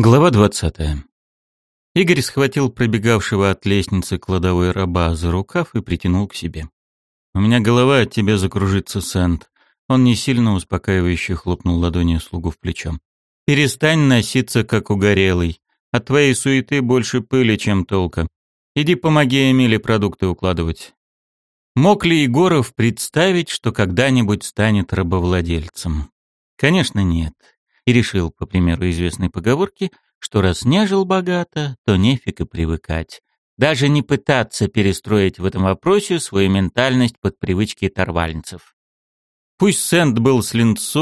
Глава двадцатая. Игорь схватил пробегавшего от лестницы кладовой раба за рукав и притянул к себе. «У меня голова от тебя закружится, Сэнд». Он не сильно успокаивающе хлопнул ладонью слугу в плечо. «Перестань носиться, как угорелый. От твоей суеты больше пыли, чем толка. Иди помоги Эмиле продукты укладывать». Мог ли Егоров представить, что когда-нибудь станет рабовладельцем? Конечно, нет и решил, по примеру известной поговорки, что раз не жил богато, то нефиг и привыкать. Даже не пытаться перестроить в этом вопросе свою ментальность под привычки торвальницев. Пусть Сэнд был с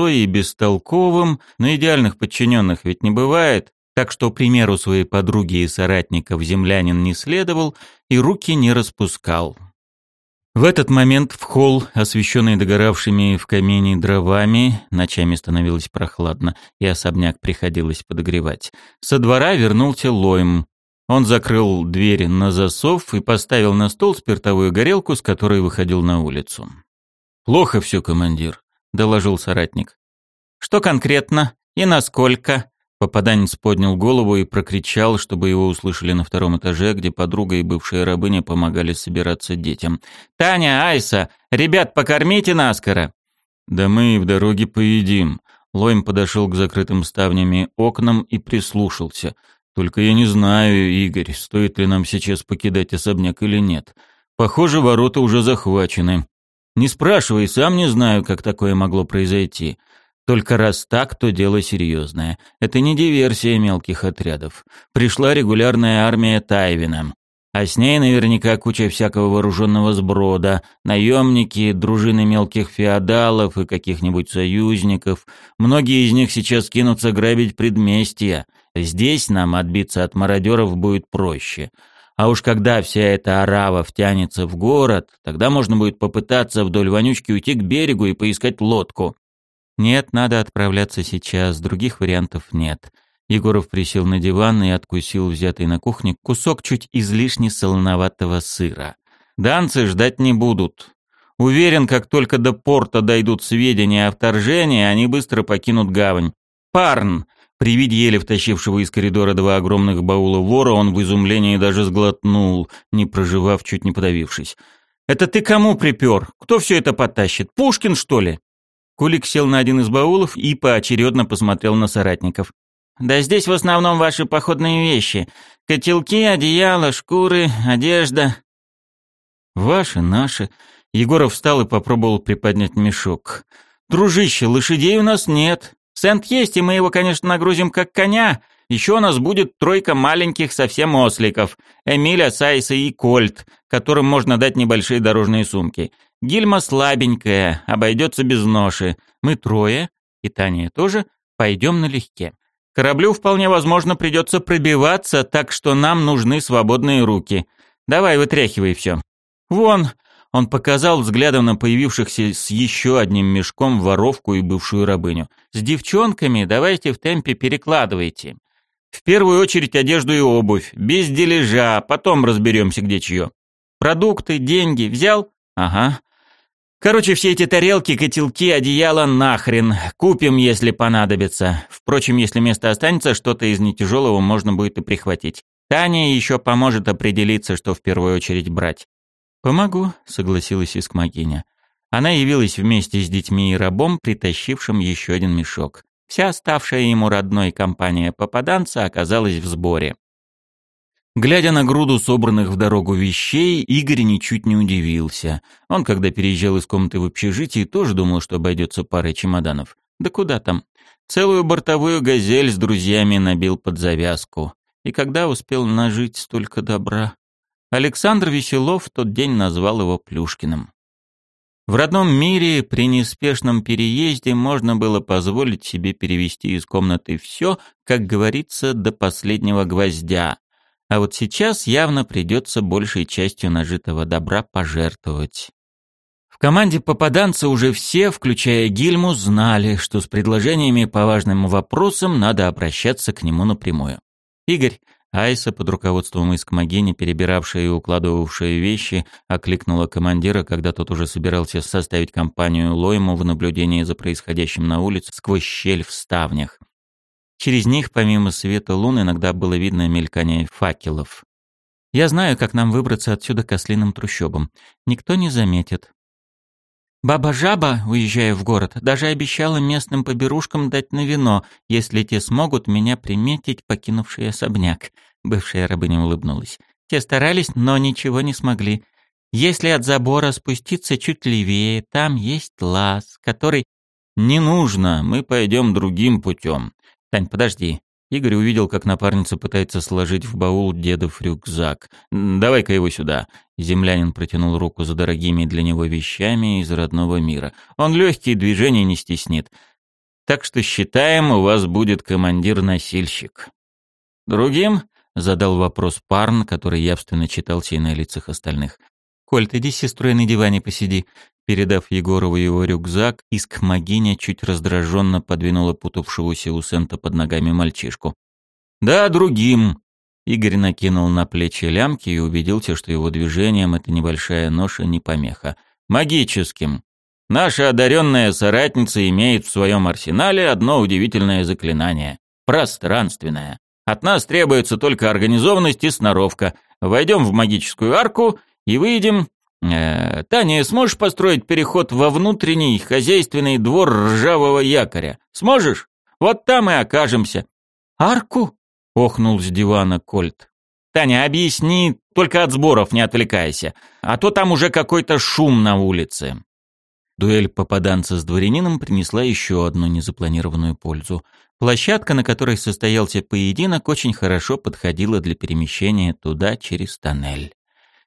и бестолковым, но идеальных подчиненных ведь не бывает, так что примеру своей подруги и соратников землянин не следовал и руки не распускал. В этот момент в холл, освещенный догоравшими в камине дровами, ночами становилось прохладно, и особняк приходилось подогревать. Со двора вернулся Лойм. Он закрыл дверь на засов и поставил на стол спиртовую горелку, с которой выходил на улицу. «Плохо все, командир», — доложил соратник. «Что конкретно и насколько?» Попаданец поднял голову и прокричал, чтобы его услышали на втором этаже, где подруга и бывшая рабыня помогали собираться детям. «Таня, Айса, ребят, покормите наскоро!» «Да мы и в дороге поедим». Лойм подошел к закрытым ставнями окнам и прислушался. «Только я не знаю, Игорь, стоит ли нам сейчас покидать особняк или нет. Похоже, ворота уже захвачены. Не спрашивай, сам не знаю, как такое могло произойти. Только раз так, то дело серьезное. Это не диверсия мелких отрядов. Пришла регулярная армия Тайвина. А с ней наверняка куча всякого вооруженного сброда, наемники, дружины мелких феодалов и каких-нибудь союзников. Многие из них сейчас кинутся грабить предместья. Здесь нам отбиться от мародеров будет проще. А уж когда вся эта арава втянется в город, тогда можно будет попытаться вдоль вонючки уйти к берегу и поискать лодку. Нет, надо отправляться сейчас, других вариантов нет. Егоров присел на диван и откусил взятый на кухне кусок чуть излишне солоноватого сыра. Данцы ждать не будут. Уверен, как только до порта дойдут сведения о вторжении, они быстро покинут гавань. Парн! При виде еле втащившего из коридора два огромных баула вора, он в изумлении даже сглотнул, не проживав, чуть не подавившись. «Это ты кому припер? Кто все это потащит? Пушкин, что ли?» Кулик сел на один из баулов и поочередно посмотрел на соратников. «Да здесь в основном ваши походные вещи. Котелки, одеяла, шкуры, одежда». «Ваши, наши». Егоров встал и попробовал приподнять мешок. «Дружище, лошадей у нас нет. Сент есть, и мы его, конечно, нагрузим как коня. Еще у нас будет тройка маленьких совсем осликов. Эмиля, Сайса и Кольт, которым можно дать небольшие дорожные сумки. Гильма слабенькая, обойдется без ноши. Мы трое, и Таня тоже, пойдем налегке. Кораблю вполне возможно придется пробиваться, так что нам нужны свободные руки. Давай, вытряхивай все. Вон, он показал взглядом на появившихся с еще одним мешком воровку и бывшую рабыню. С девчонками давайте в темпе перекладывайте. В первую очередь одежду и обувь, без дележа, потом разберемся, где чье. Продукты, деньги взял? Ага. Короче, все эти тарелки, котелки, одеяла нахрен. Купим, если понадобится. Впрочем, если место останется, что-то из нетяжелого можно будет и прихватить. Таня еще поможет определиться, что в первую очередь брать. «Помогу», — согласилась Искмогиня. Она явилась вместе с детьми и рабом, притащившим еще один мешок. Вся оставшая ему родной компания попаданца оказалась в сборе. Глядя на груду собранных в дорогу вещей, Игорь ничуть не удивился. Он, когда переезжал из комнаты в общежитие, тоже думал, что обойдется парой чемоданов. Да куда там? Целую бортовую газель с друзьями набил под завязку. И когда успел нажить столько добра? Александр Веселов в тот день назвал его Плюшкиным. В родном мире при неспешном переезде можно было позволить себе перевести из комнаты все, как говорится, до последнего гвоздя, а вот сейчас явно придется большей частью нажитого добра пожертвовать. В команде попаданца уже все, включая Гильму, знали, что с предложениями по важным вопросам надо обращаться к нему напрямую. Игорь, Айса под руководством Искмогени, перебиравшая и укладывавшая вещи, окликнула командира, когда тот уже собирался составить компанию Лойму в наблюдении за происходящим на улице сквозь щель в ставнях. Через них, помимо света лун, иногда было видно мелькание факелов. Я знаю, как нам выбраться отсюда к ослиным трущобам. Никто не заметит. Баба Жаба, уезжая в город, даже обещала местным поберушкам дать на вино, если те смогут меня приметить, покинувший особняк. Бывшая рабыня улыбнулась. Те старались, но ничего не смогли. Если от забора спуститься чуть левее, там есть лаз, который... «Не нужно, мы пойдем другим путем. Тань, подожди». Игорь увидел, как напарница пытается сложить в баул дедов рюкзак. «Давай-ка его сюда». Землянин протянул руку за дорогими для него вещами из родного мира. Он легкие движения не стеснит. Так что считаем, у вас будет командир-носильщик. Другим задал вопрос Парн, который явственно читался и на лицах остальных. «Коль, ты иди с сестрой на диване посиди». Передав Егорову его рюкзак, искмогиня чуть раздраженно подвинула путавшегося у Сента под ногами мальчишку. «Да, другим». Игорь накинул на плечи лямки и убедился, что его движением эта небольшая ноша не помеха. «Магическим. Наша одаренная соратница имеет в своем арсенале одно удивительное заклинание. Пространственное. От нас требуется только организованность и сноровка. Войдем в магическую арку и выйдем. Э, Таня, сможешь построить переход во внутренний хозяйственный двор ржавого якоря? Сможешь? Вот там и окажемся. Арку? охнул с дивана Кольт. Таня, объясни, только от сборов не отвлекайся, а то там уже какой-то шум на улице. Дуэль попаданца с дворянином принесла еще одну незапланированную пользу. Площадка, на которой состоялся поединок, очень хорошо подходила для перемещения туда через тоннель.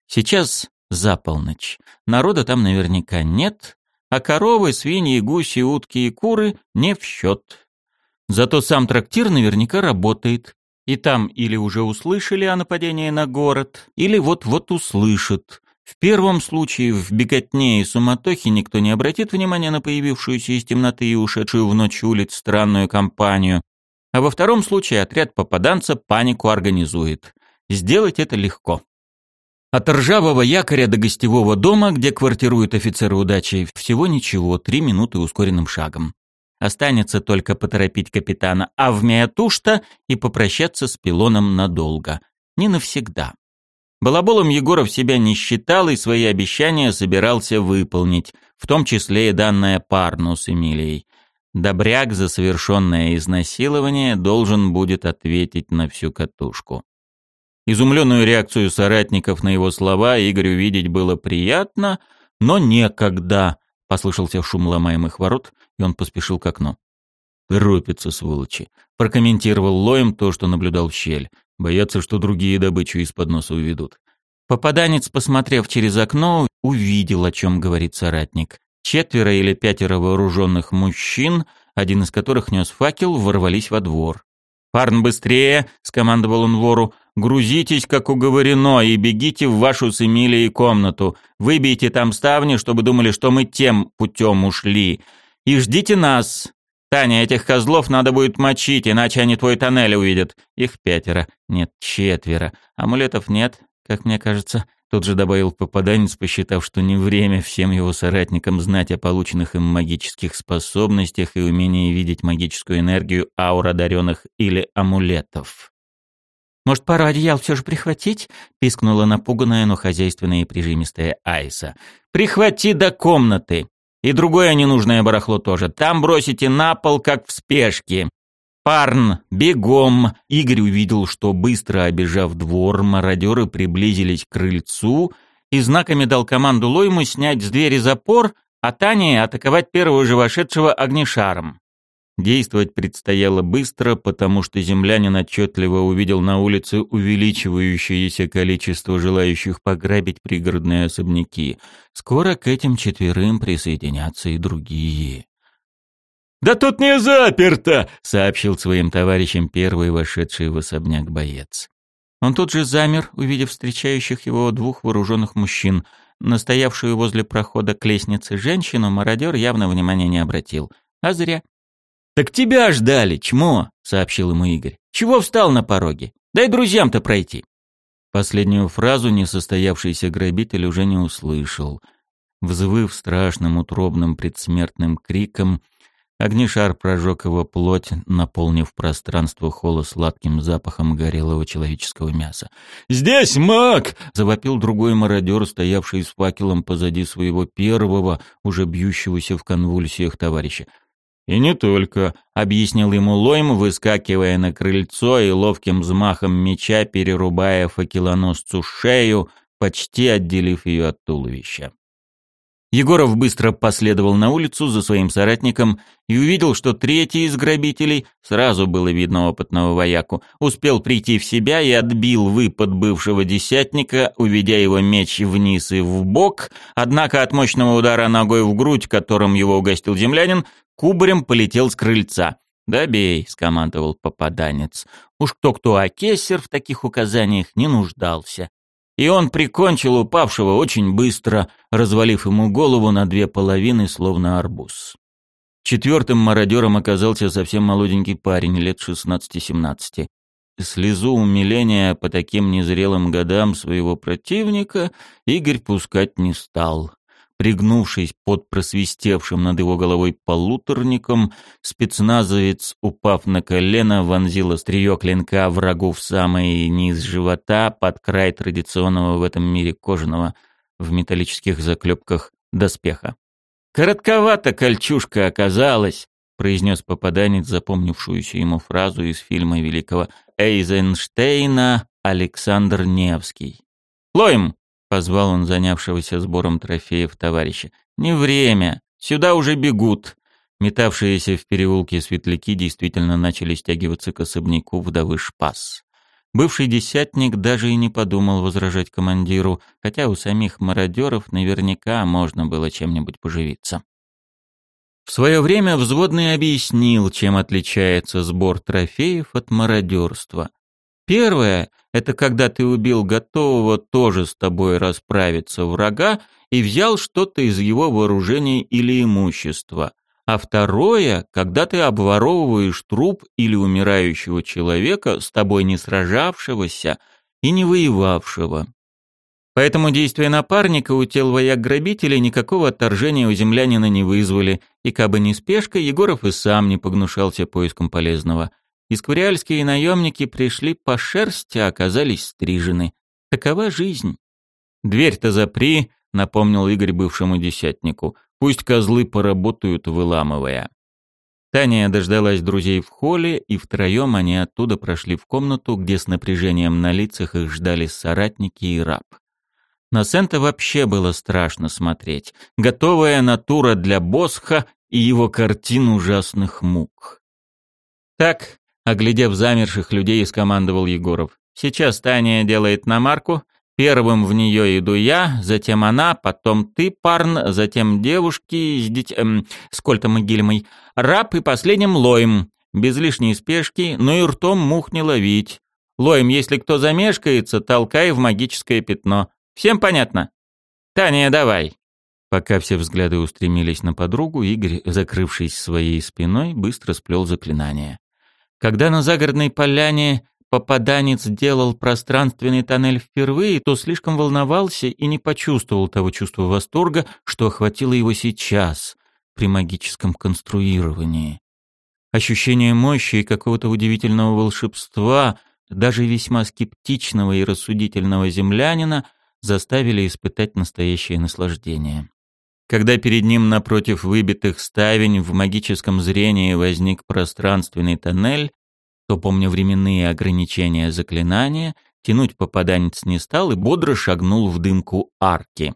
Сейчас за полночь. Народа там наверняка нет, а коровы, свиньи, гуси, утки и куры не в счет. Зато сам трактир наверняка работает. И там или уже услышали о нападении на город, или вот-вот услышат. В первом случае в беготне и суматохе никто не обратит внимания на появившуюся из темноты и ушедшую в ночь улиц странную компанию, а во втором случае отряд попаданца панику организует. Сделать это легко. От ржавого якоря до гостевого дома, где квартируют офицеры удачи, всего ничего, три минуты ускоренным шагом. Останется только поторопить капитана Авмеятушта и попрощаться с пилоном надолго. Не навсегда. Балаболом Егоров себя не считал и свои обещания собирался выполнить, в том числе и данное Парну с Эмилией. Добряк за совершенное изнасилование должен будет ответить на всю катушку. Изумленную реакцию соратников на его слова Игорю видеть было приятно, но некогда. Послышался шум ломаемых ворот, и он поспешил к окну. «Торопятся, сволочи», — прокомментировал Лоем то, что наблюдал в щель. Боятся, что другие добычу из-под носа уведут. Попаданец, посмотрев через окно, увидел, о чем говорит соратник. Четверо или пятеро вооруженных мужчин, один из которых нес факел, ворвались во двор. «Парн, быстрее!» — скомандовал он вору. «Грузитесь, как уговорено, и бегите в вашу с Эмилией комнату. Выбейте там ставни, чтобы думали, что мы тем путем ушли. И ждите нас. Таня, этих козлов надо будет мочить, иначе они твой тоннель увидят. Их пятеро. Нет, четверо. Амулетов нет, как мне кажется. Тут же добавил попаданец, посчитав, что не время всем его соратникам знать о полученных им магических способностях и умении видеть магическую энергию аур одаренных или амулетов. «Может, пару одеял все же прихватить?» — пискнула напуганная, но хозяйственная и прижимистая Айса. «Прихвати до комнаты!» И другое ненужное барахло тоже. Там бросите на пол, как в спешке. Парн, бегом! Игорь увидел, что быстро обежав двор, мародеры приблизились к крыльцу и знаками дал команду Лойму снять с двери запор, а Тане атаковать первого же вошедшего огнешаром. Действовать предстояло быстро, потому что землянин отчетливо увидел на улице увеличивающееся количество желающих пограбить пригородные особняки. Скоро к этим четверым присоединятся и другие. «Да тут не заперто!» — сообщил своим товарищам первый вошедший в особняк боец. Он тут же замер, увидев встречающих его двух вооруженных мужчин. Настоявшую возле прохода к лестнице женщину мародер явно внимания не обратил. А зря. «Так тебя ждали, чмо!» — сообщил ему Игорь. «Чего встал на пороге? Дай друзьям-то пройти!» Последнюю фразу несостоявшийся грабитель уже не услышал. Взвыв страшным утробным предсмертным криком, Огнишар прожег его плоть, наполнив пространство холла сладким запахом горелого человеческого мяса. «Здесь маг!» — завопил другой мародер, стоявший с факелом позади своего первого, уже бьющегося в конвульсиях товарища. «И не только», — объяснил ему Лойм, выскакивая на крыльцо и ловким взмахом меча перерубая факелоносцу шею, почти отделив ее от туловища. Егоров быстро последовал на улицу за своим соратником и увидел, что третий из грабителей, сразу было видно опытного вояку, успел прийти в себя и отбил выпад бывшего десятника, уведя его меч вниз и в бок, однако от мощного удара ногой в грудь, которым его угостил землянин, кубарем полетел с крыльца. «Добей», — скомандовал попаданец. Уж кто-кто, а Кессер в таких указаниях не нуждался и он прикончил упавшего очень быстро, развалив ему голову на две половины, словно арбуз. Четвертым мародером оказался совсем молоденький парень, лет 16-17. Слезу умиления по таким незрелым годам своего противника Игорь пускать не стал. Пригнувшись под просвистевшим над его головой полуторником, спецназовец, упав на колено, вонзил острие клинка врагу в самый низ живота под край традиционного в этом мире кожаного в металлических заклепках доспеха. «Коротковато кольчушка оказалась», — произнес попаданец, запомнившуюся ему фразу из фильма великого Эйзенштейна «Александр Невский». «Лоем!» Позвал он занявшегося сбором трофеев товарища. «Не время. Сюда уже бегут». Метавшиеся в переулке светляки действительно начали стягиваться к особняку вдовы Шпас. Бывший десятник даже и не подумал возражать командиру, хотя у самих мародеров наверняка можно было чем-нибудь поживиться. В свое время взводный объяснил, чем отличается сбор трофеев от мародерства. Первое — это когда ты убил готового тоже с тобой расправиться врага и взял что-то из его вооружения или имущества. А второе — когда ты обворовываешь труп или умирающего человека, с тобой не сражавшегося и не воевавшего. Поэтому действия напарника у тел вояк-грабителей никакого отторжения у землянина не вызвали, и кабы не спешка, Егоров и сам не погнушался поиском полезного. Исквариальские наемники пришли по шерсти, а оказались стрижены. Такова жизнь. «Дверь-то запри», — напомнил Игорь бывшему десятнику. «Пусть козлы поработают, выламывая». Таня дождалась друзей в холле, и втроем они оттуда прошли в комнату, где с напряжением на лицах их ждали соратники и раб. На Сента вообще было страшно смотреть. Готовая натура для Босха и его картин ужасных мук. «Так, Оглядев замерших людей, скомандовал Егоров. «Сейчас Таня делает намарку. Первым в нее иду я, затем она, потом ты, парн, затем девушки с деть... Эм, с раб и последним Лоем. Без лишней спешки, но и ртом мух не ловить. Лоем, если кто замешкается, толкай в магическое пятно. Всем понятно? Таня, давай!» Пока все взгляды устремились на подругу, Игорь, закрывшись своей спиной, быстро сплел заклинание. Когда на загородной поляне попаданец делал пространственный тоннель впервые, то слишком волновался и не почувствовал того чувства восторга, что охватило его сейчас, при магическом конструировании. Ощущение мощи и какого-то удивительного волшебства, даже весьма скептичного и рассудительного землянина, заставили испытать настоящее наслаждение. Когда перед ним напротив выбитых ставень в магическом зрении возник пространственный тоннель, то, помня временные ограничения заклинания, тянуть попаданец не стал и бодро шагнул в дымку арки.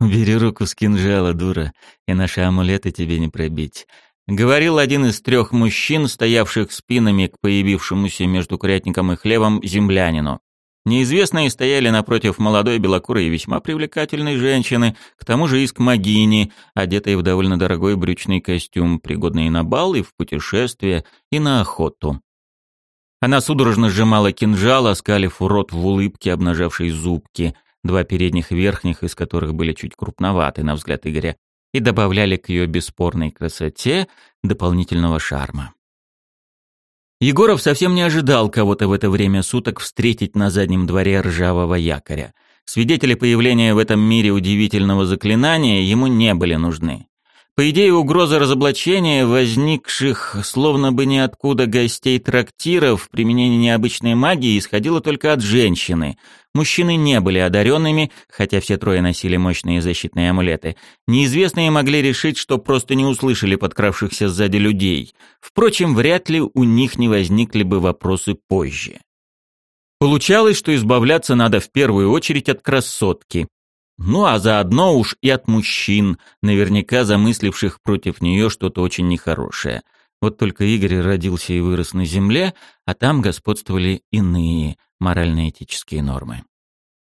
«Бери руку с кинжала, дура, и наши амулеты тебе не пробить», — говорил один из трех мужчин, стоявших спинами к появившемуся между курятником и хлебом землянину. Неизвестные стояли напротив молодой белокурой и весьма привлекательной женщины, к тому же из Кмагини, одетой в довольно дорогой брючный костюм, пригодный и на бал, и в путешествие, и на охоту. Она судорожно сжимала кинжал, оскалив рот в улыбке, обнажавшей зубки, два передних верхних, из которых были чуть крупноваты, на взгляд Игоря, и добавляли к ее бесспорной красоте дополнительного шарма. Егоров совсем не ожидал кого-то в это время суток встретить на заднем дворе ржавого якоря. Свидетели появления в этом мире удивительного заклинания ему не были нужны. По идее, угроза разоблачения возникших словно бы ниоткуда гостей трактиров применении необычной магии исходила только от женщины. Мужчины не были одаренными, хотя все трое носили мощные защитные амулеты. Неизвестные могли решить, что просто не услышали подкравшихся сзади людей. Впрочем, вряд ли у них не возникли бы вопросы позже. Получалось, что избавляться надо в первую очередь от красотки. Ну а заодно уж и от мужчин, наверняка замысливших против нее что-то очень нехорошее. Вот только Игорь родился и вырос на земле, а там господствовали иные морально-этические нормы.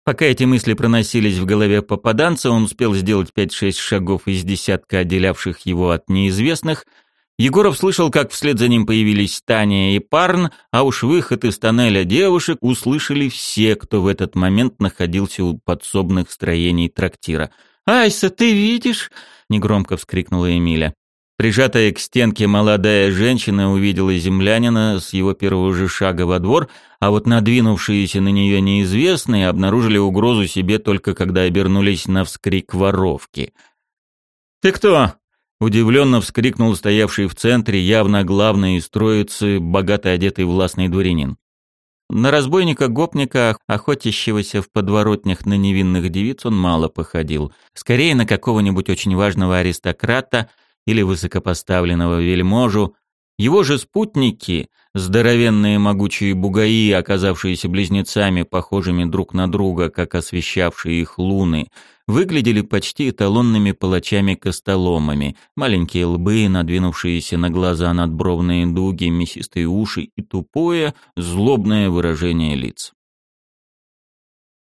Пока эти мысли проносились в голове попаданца, он успел сделать 5-6 шагов из десятка отделявших его от неизвестных – Егоров слышал, как вслед за ним появились Таня и Парн, а уж выход из тоннеля девушек услышали все, кто в этот момент находился у подсобных строений трактира. «Айса, ты видишь?» — негромко вскрикнула Эмиля. Прижатая к стенке молодая женщина увидела землянина с его первого же шага во двор, а вот надвинувшиеся на нее неизвестные обнаружили угрозу себе только когда обернулись на вскрик воровки. «Ты кто?» Удивленно вскрикнул стоявший в центре, явно главный из троицы, богато одетый властный дворянин. На разбойника-гопника, охотящегося в подворотнях на невинных девиц, он мало походил. Скорее на какого-нибудь очень важного аристократа или высокопоставленного вельможу, его же спутники, здоровенные могучие бугаи, оказавшиеся близнецами, похожими друг на друга, как освещавшие их луны, выглядели почти эталонными палачами-костоломами, маленькие лбы, надвинувшиеся на глаза надбровные дуги, мясистые уши и тупое, злобное выражение лиц.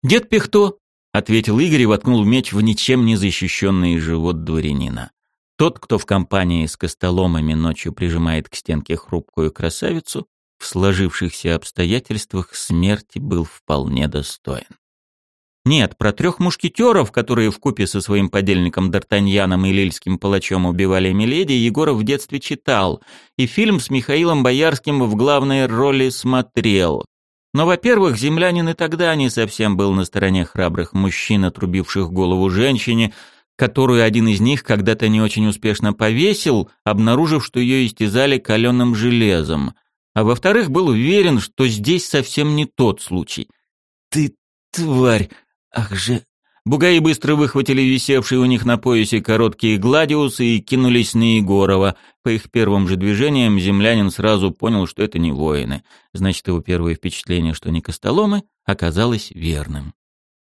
«Дед Пехто!» — ответил Игорь и воткнул меч в ничем не защищенный живот дворянина. Тот, кто в компании с костоломами ночью прижимает к стенке хрупкую красавицу, в сложившихся обстоятельствах смерти был вполне достоин. Нет, про трех мушкетеров, которые в купе со своим подельником Д'Артаньяном и лильским палачом убивали Миледи, Егоров в детстве читал, и фильм с Михаилом Боярским в главной роли смотрел. Но, во-первых, землянин и тогда не совсем был на стороне храбрых мужчин, отрубивших голову женщине, которую один из них когда-то не очень успешно повесил, обнаружив, что ее истязали каленым железом. А во-вторых, был уверен, что здесь совсем не тот случай. «Ты тварь! Ах же!» Бугаи быстро выхватили висевшие у них на поясе короткие гладиусы и кинулись на Егорова. По их первым же движениям землянин сразу понял, что это не воины. Значит, его первое впечатление, что не костоломы, оказалось верным.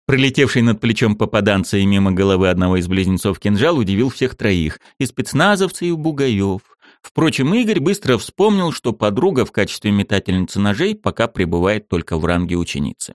Пролетевший над плечом попаданца и мимо головы одного из близнецов кинжал удивил всех троих, и спецназовцы, и бугаев. Впрочем, Игорь быстро вспомнил, что подруга в качестве метательницы ножей пока пребывает только в ранге ученицы.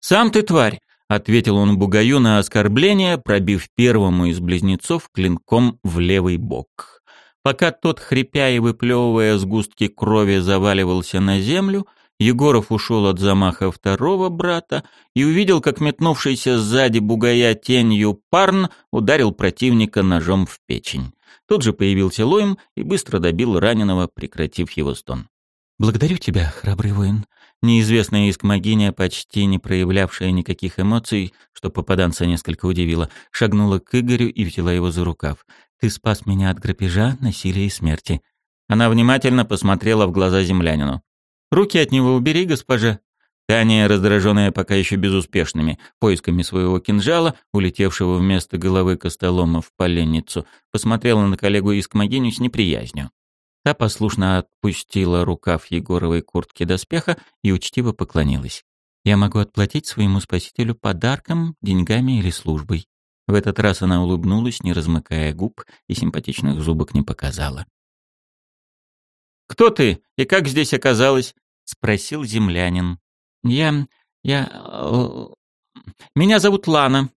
«Сам ты тварь!» — ответил он бугаю на оскорбление, пробив первому из близнецов клинком в левый бок. Пока тот, хрипя и выплевывая сгустки крови, заваливался на землю, Егоров ушел от замаха второго брата и увидел, как метнувшийся сзади бугая тенью парн ударил противника ножом в печень. Тут же появился Лоем и быстро добил раненого, прекратив его стон. «Благодарю тебя, храбрый воин». Неизвестная искмогиня, почти не проявлявшая никаких эмоций, что попаданца несколько удивило, шагнула к Игорю и взяла его за рукав. «Ты спас меня от грабежа, насилия и смерти». Она внимательно посмотрела в глаза землянину. Руки от него убери, госпожа. Таня, раздраженная пока еще безуспешными поисками своего кинжала, улетевшего вместо головы Костолома в поленницу, посмотрела на коллегу Искмогиню с неприязнью. Та послушно отпустила рукав Егоровой куртки доспеха и учтиво поклонилась. «Я могу отплатить своему спасителю подарком, деньгами или службой». В этот раз она улыбнулась, не размыкая губ, и симпатичных зубок не показала. «Кто ты и как здесь оказалась?» — спросил землянин. «Я... я... Э, меня зовут Лана.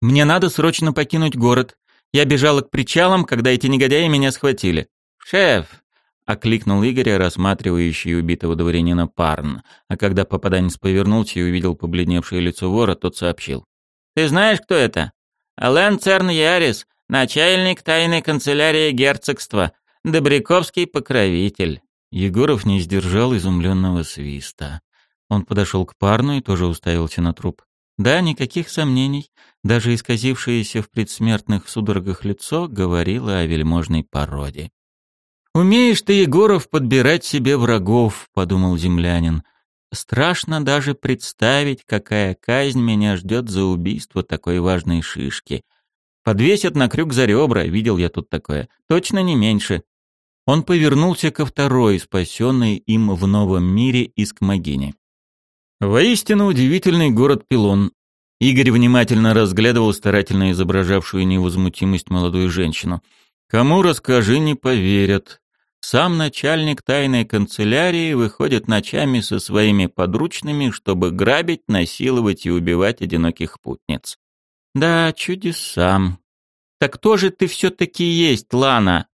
Мне надо срочно покинуть город. Я бежала к причалам, когда эти негодяи меня схватили. Шеф!» — окликнул Игоря, рассматривающий убитого дворянина Парн. А когда попаданец повернулся и увидел побледневшее лицо вора, тот сообщил. «Ты знаешь, кто это? Ален Церн Ярис, начальник тайной канцелярии герцогства. Добряковский покровитель. Егоров не сдержал изумленного свиста. Он подошел к парну и тоже уставился на труп. Да, никаких сомнений. Даже исказившееся в предсмертных судорогах лицо говорило о вельможной породе. «Умеешь ты, Егоров, подбирать себе врагов», — подумал землянин. «Страшно даже представить, какая казнь меня ждет за убийство такой важной шишки. Подвесят на крюк за ребра, видел я тут такое. Точно не меньше». Он повернулся ко второй, спасенной им в новом мире Искмогине. Воистину удивительный город Пилон. Игорь внимательно разглядывал старательно изображавшую невозмутимость молодую женщину. Кому расскажи, не поверят. Сам начальник тайной канцелярии выходит ночами со своими подручными, чтобы грабить, насиловать и убивать одиноких путниц. Да, чудеса. Так кто же ты все-таки есть, Лана?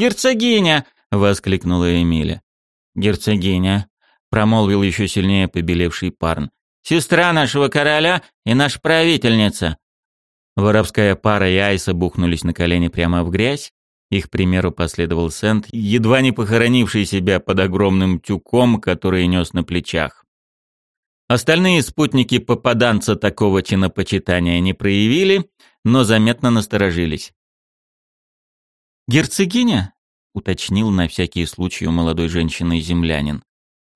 «Герцогиня!» — воскликнула Эмиля. «Герцогиня!» промолвил еще сильнее побелевший парн. «Сестра нашего короля и наша правительница!» Воровская пара и Айса бухнулись на колени прямо в грязь. Их примеру последовал Сент, едва не похоронивший себя под огромным тюком, который нес на плечах. Остальные спутники попаданца такого чинопочитания не проявили, но заметно насторожились. «Герцогиня?» — уточнил на всякий случай у молодой женщины землянин.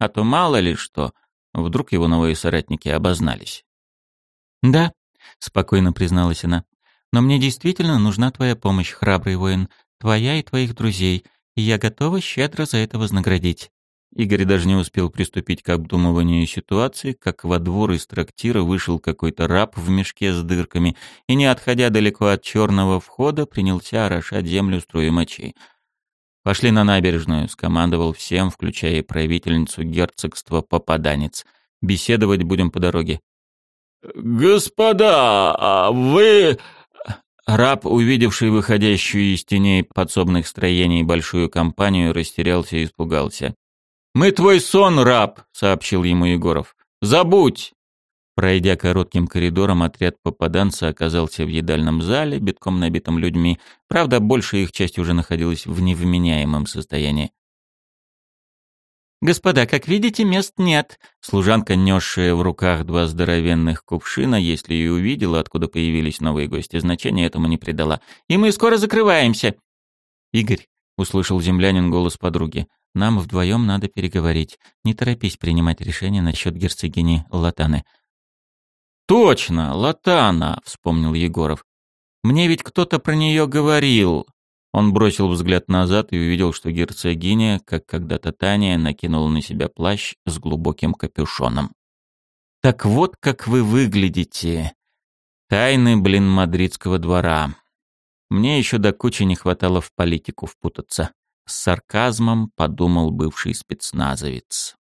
А то мало ли что, вдруг его новые соратники обознались. «Да», — спокойно призналась она, — «но мне действительно нужна твоя помощь, храбрый воин, твоя и твоих друзей, и я готова щедро за это вознаградить». Игорь даже не успел приступить к обдумыванию ситуации, как во двор из трактира вышел какой-то раб в мешке с дырками и, не отходя далеко от черного входа, принялся орошать землю струей мочи. «Пошли на набережную», — скомандовал всем, включая и правительницу герцогства Попаданец. «Беседовать будем по дороге». «Господа, а вы...» Раб, увидевший выходящую из теней подсобных строений большую компанию, растерялся и испугался. «Мы твой сон, раб», — сообщил ему Егоров. «Забудь!» Пройдя коротким коридором, отряд попаданца оказался в едальном зале, битком набитом людьми. Правда, большая их часть уже находилась в невменяемом состоянии. «Господа, как видите, мест нет». Служанка, несшая в руках два здоровенных кувшина, если и увидела, откуда появились новые гости, значения этому не придала. «И мы скоро закрываемся». «Игорь», — услышал землянин голос подруги, — «нам вдвоем надо переговорить. Не торопись принимать решение насчет герцогини Латаны. «Точно, Латана!» — вспомнил Егоров. «Мне ведь кто-то про нее говорил». Он бросил взгляд назад и увидел, что герцогиня, как когда-то Таня, накинула на себя плащ с глубоким капюшоном. «Так вот, как вы выглядите. Тайны, блин, мадридского двора. Мне еще до кучи не хватало в политику впутаться». С сарказмом подумал бывший спецназовец.